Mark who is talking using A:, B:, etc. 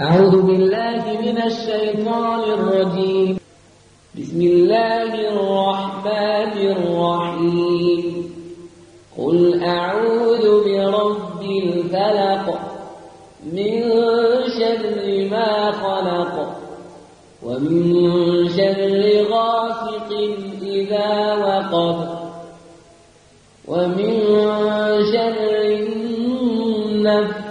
A: أعوذ بالله من الشيطان الرجيم. بسم الله الرحمن الرحيم. قل أعوذ برب الفلق من شر ما خلق ومن شر غاسق إذا وقب ومن شر